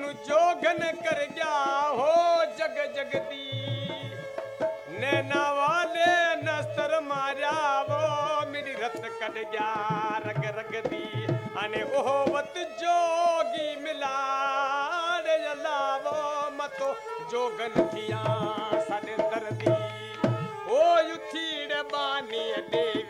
ਤੈਨੂੰ ਜੋਗਨ ਕਰ ਗਿਆ ਹੋ ਜਗ ਜਗਦੀ ਨੈਣਾ ਵਾਲੇ ਨਸਰ ਮਾਰਿਆ ਵੋ ਮੇਰੀ ਰਤ ਕਟ ਗਿਆ ਰਗ ਰਗ ਦੀ ਅਨੇ ਉਹ ਵਤ ਜੋਗੀ ਮਿਲਾੜ ਜਲਾਵੋ ਮਤੋ ਜੋਗਨ ਥਿਆ ਸਾਡੇ ਦਰਦੀ ਓ ਯੁਥੀੜ ਬਾਨੀ ਦੇਵ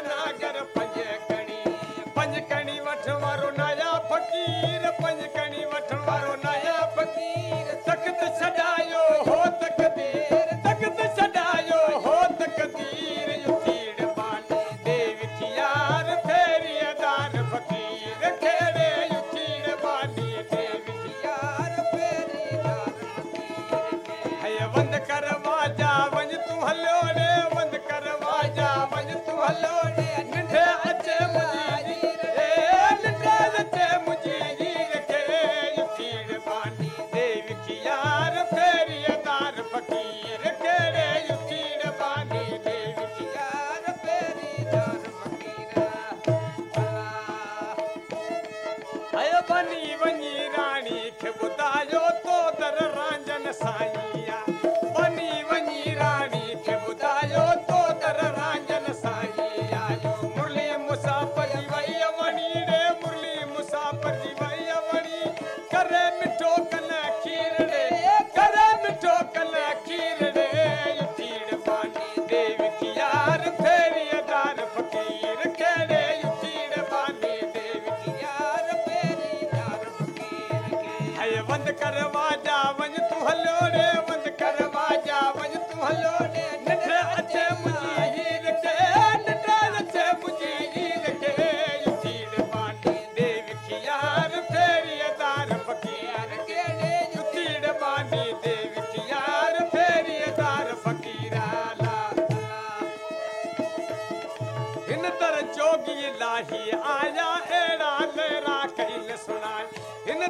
पंज कणी पंज खणी वठण वारो नाया फकीर पंज कणी वठण वारो नाया Olha,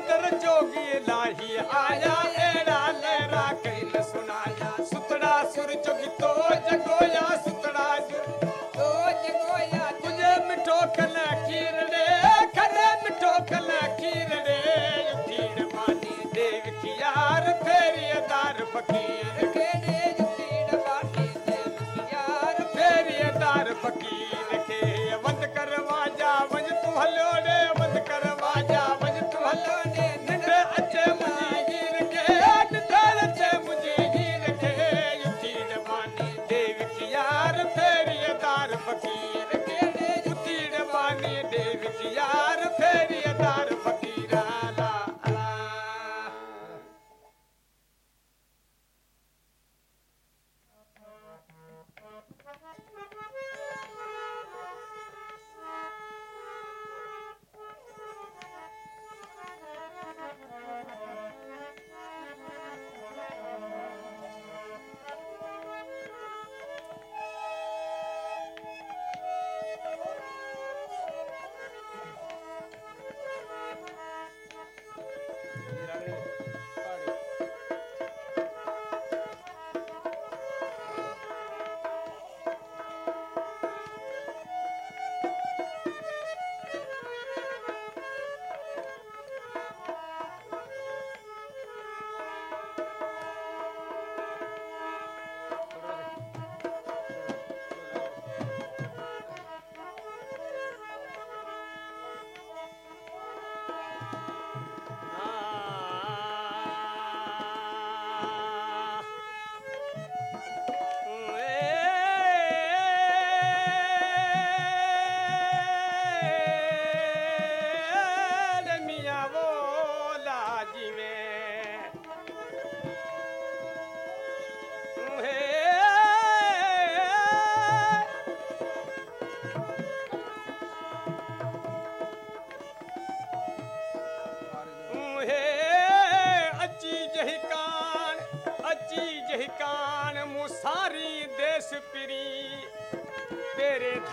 अंतर जोगी लाही आया, एड़ा लहरा कैल सुनाया। सुतड़ा सुर जोगी तो जगोया, सुतड़ा सुर तो जगोया। तुझे मिठो कल कीरड़े करे मिठो कल कीरड़े तीर मानी देव की यार फेरी दार फकीर।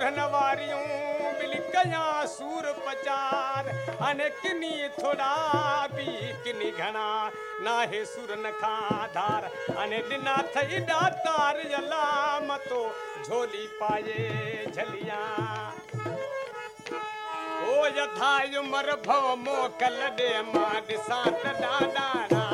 मूरन वारियूं मिल कया सूर पचार। अने किनी थोरा बि किनी घणा नाहे सुरन खां धार अने ॾिना अथई ॾातार अला मतो झोली पाए झलिया। ओ यथा उमर भव मोकल ॾे माँ ॾिसां त ॾाॾा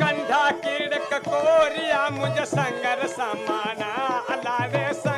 कंधा कीड़ ककोरिया अलावे संग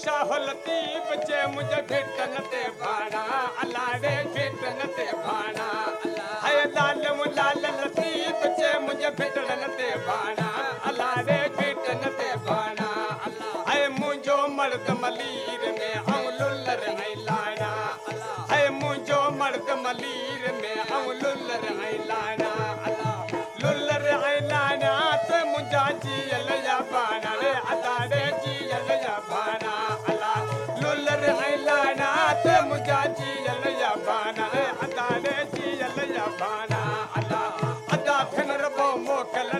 शाह लतीफ जे मुझे फिटन ते भाणा अला रे फिटन ते भाणा अला हे लाल मु लाल लतीफ जे मुझे फिटन ते भाणा अला रे फिटन ते भाणा अला हे मुजो मर्द मलीर में अदा फिनो मोकल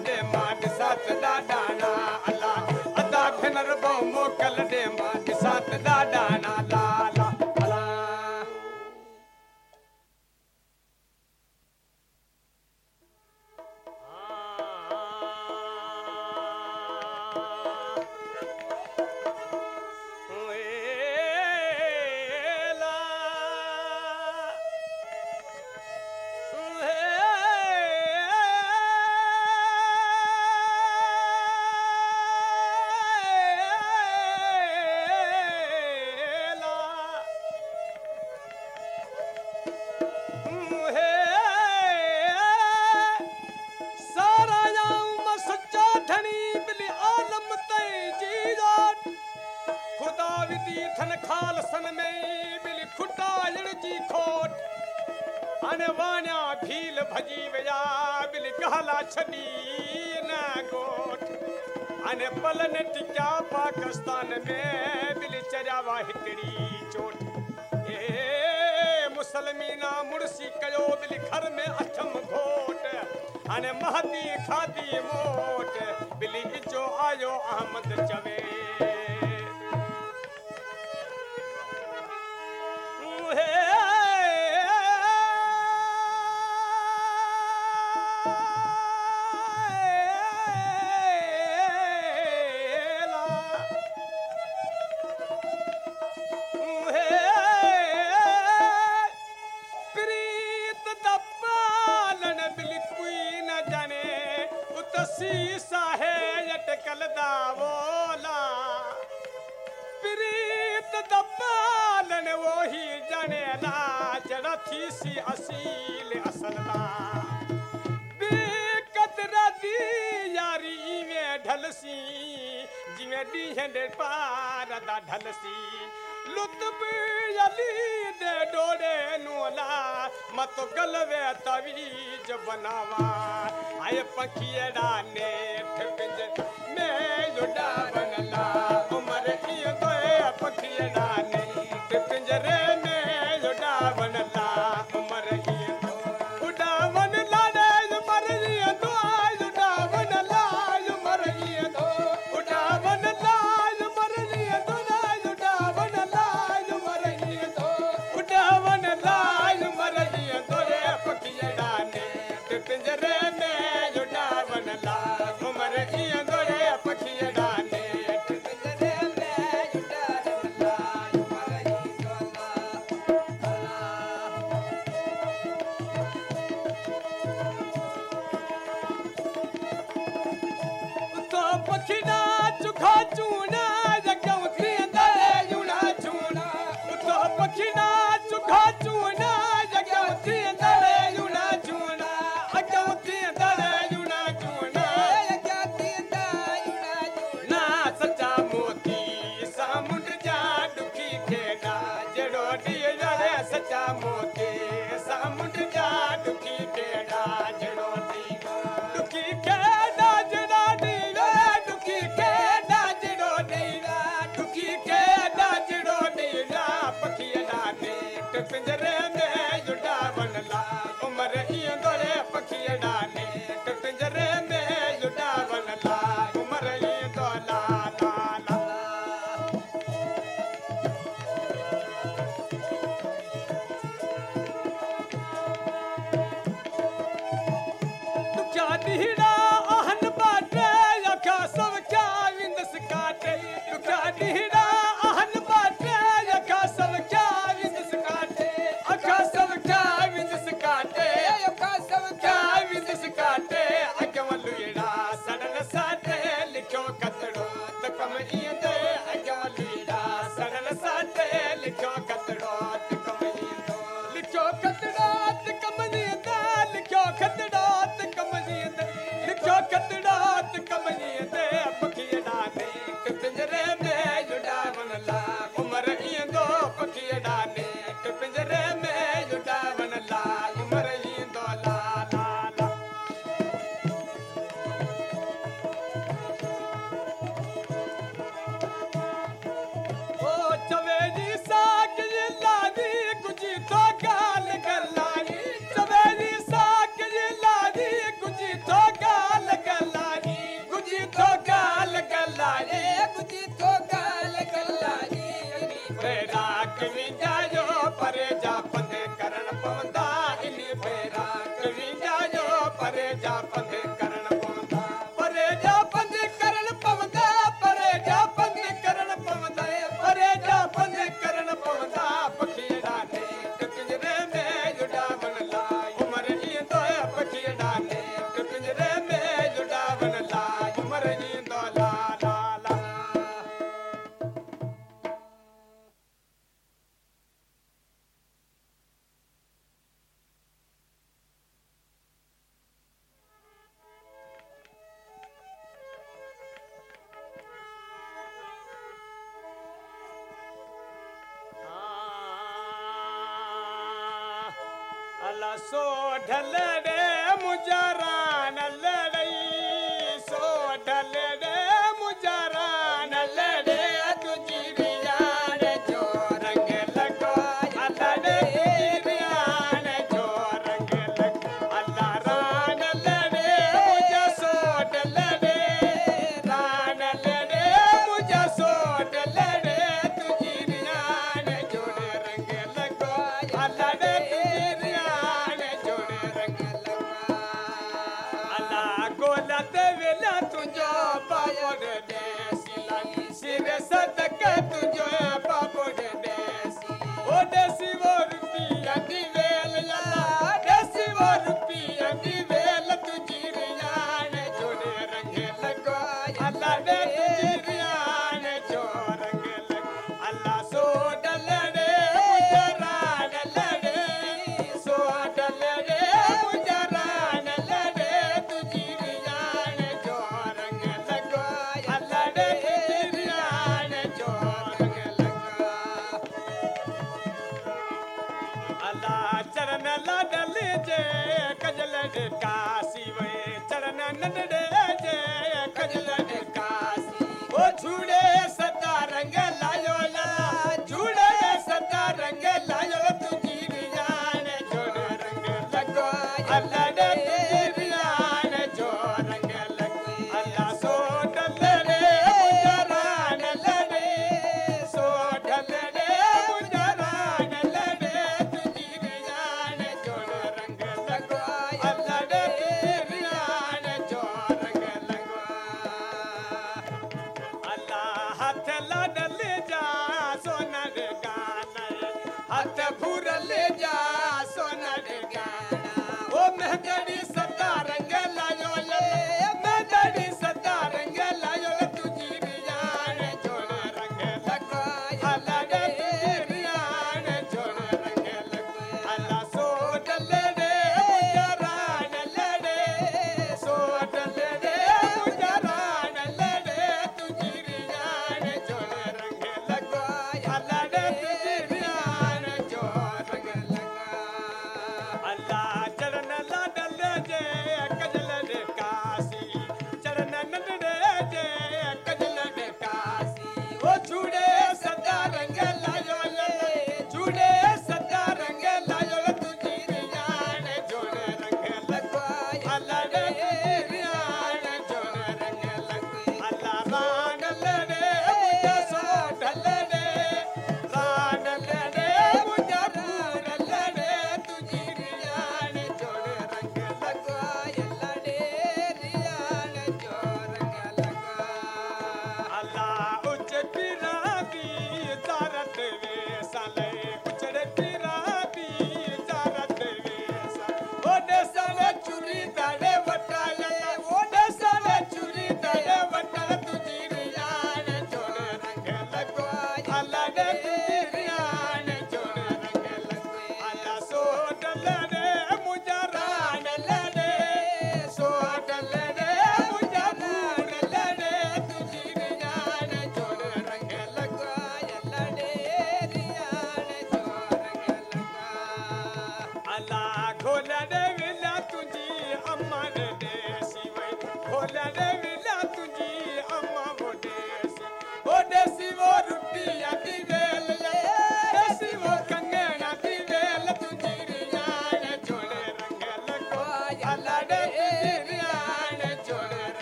થોટ અને વાણ્યા ભીલ ભજી વયા બિલ કહલા છની ના ગોઠ અને પલન ટિક્યા પાકિસ્તાન મે બિલ ચરાવા હિતડી ચોટ એ મુસલમીના મુરસી કયો બિલ ઘર મે અઠમ ઘોટ અને મહતી ખાધી મોટ બિલ જો આયો અહમદ ચવે जमील दी। यारी में ढलसी पार ढलसी। लुत्फ अली डोड़े नूला मत गलवे तवीज बनावा। आए पखियड़ा ने ठिपज में जुड़ा बनला।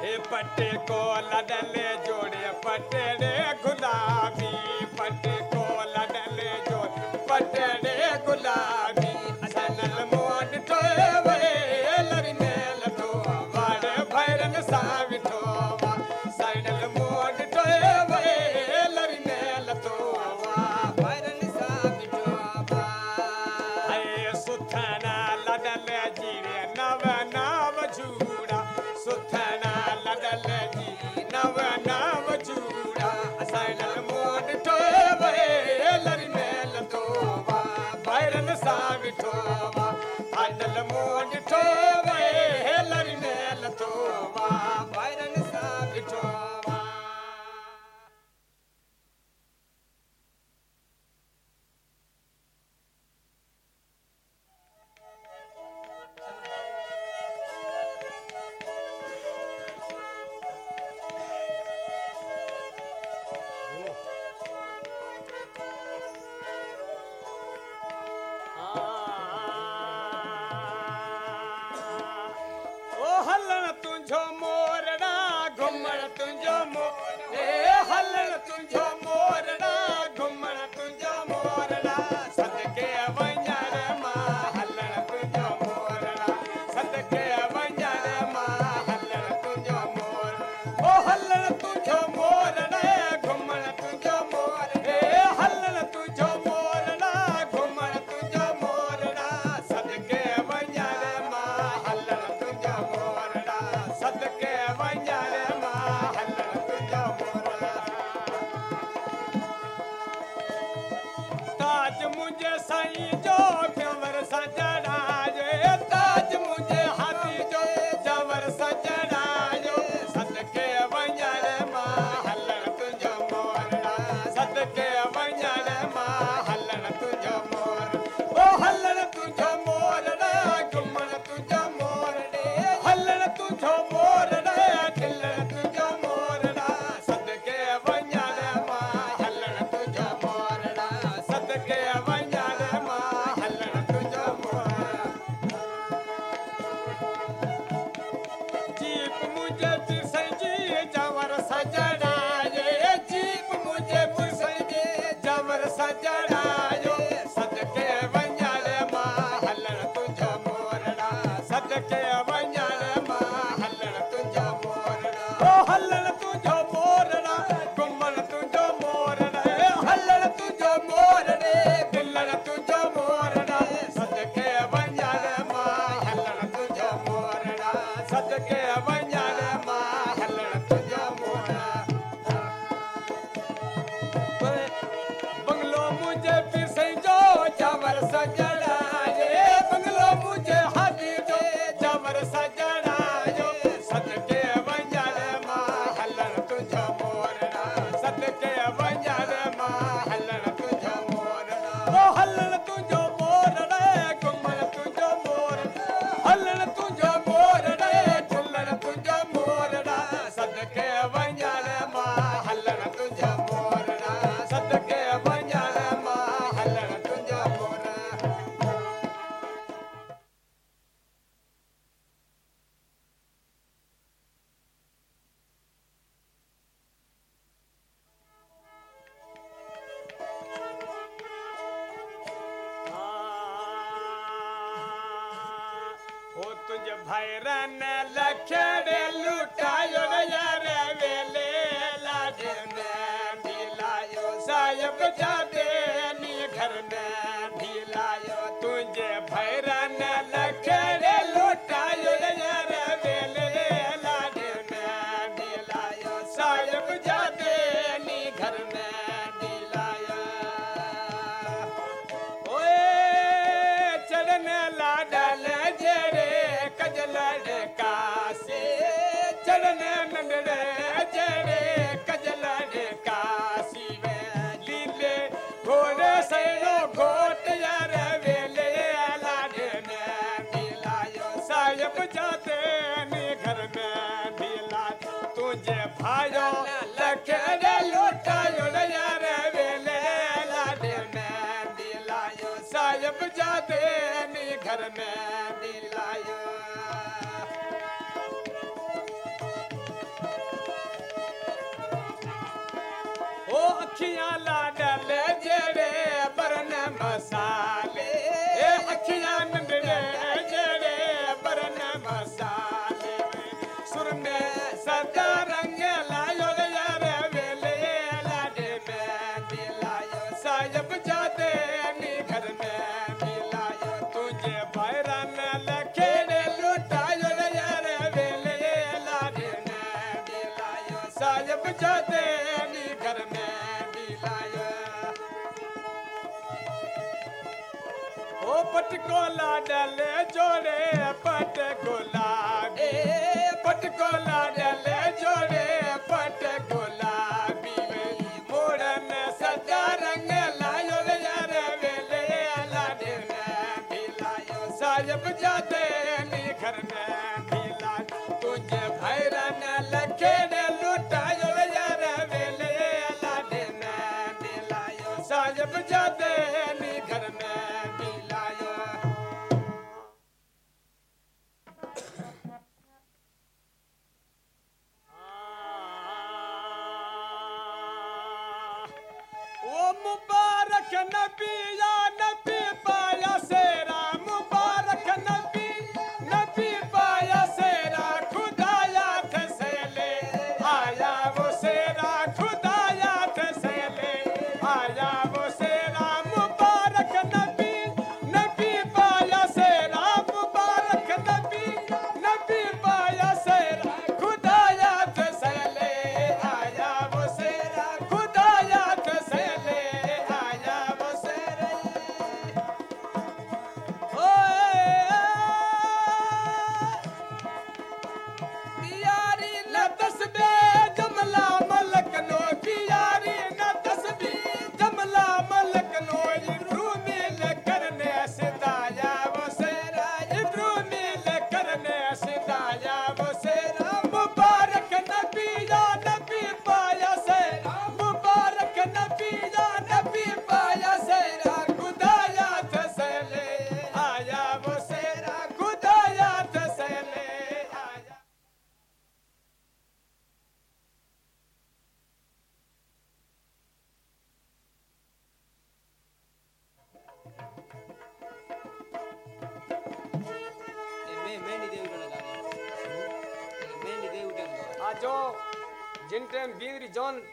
हे पटे को लॾले जोड़े पटड़े गुलाबी पटे को लॾले जोड़े पटड़े गुलाबी Yeah. que घर में मिलाया। ओ पटकोला डले जोड़े, पटकोला। ए, पटकोला डले जोड़े, पटकोला। साहिब जाते हैं जब जाते हैं।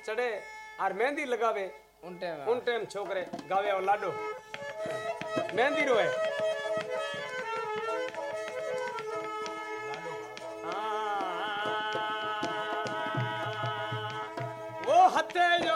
चढ़े और मेहंदी लगावे उन टाइम उन टाइम छोकरे गावे और लाडो मेहंदी रोए वो हते जो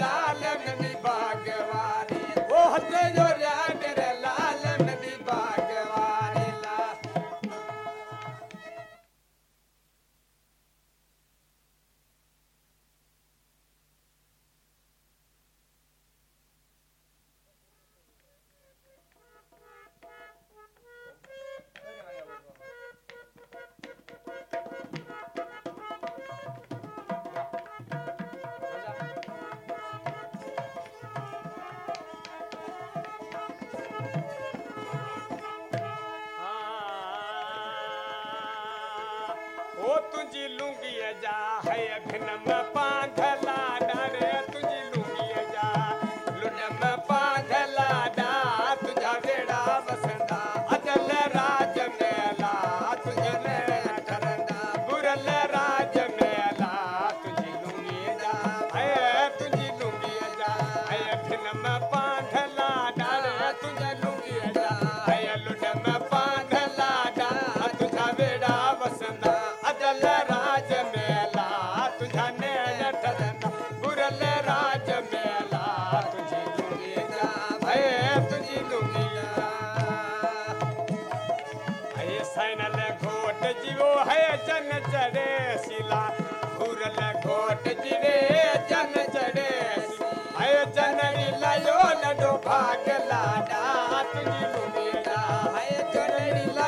लाल में विभाग छनल घोट जीवो है जन चढ़े शिला। घूरल घोट जीवे जन चढ़े है जन लयो न भाग लाडा है जन ला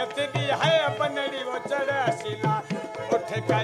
भगत की है बनड़ी वो चढ़ शिला उठ का